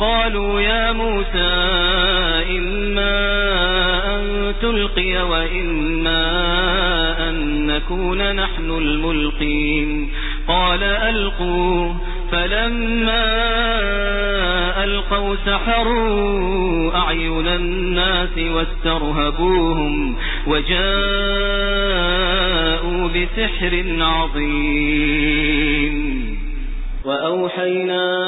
قالوا يا موسى إما أن تلقي وإما أن نكون نحن الملقين. قال ألقوا. فلما ألقوا سحروا أعين الناس واسترهبوهم وجاءوا بسحر عظيم. وأوحينا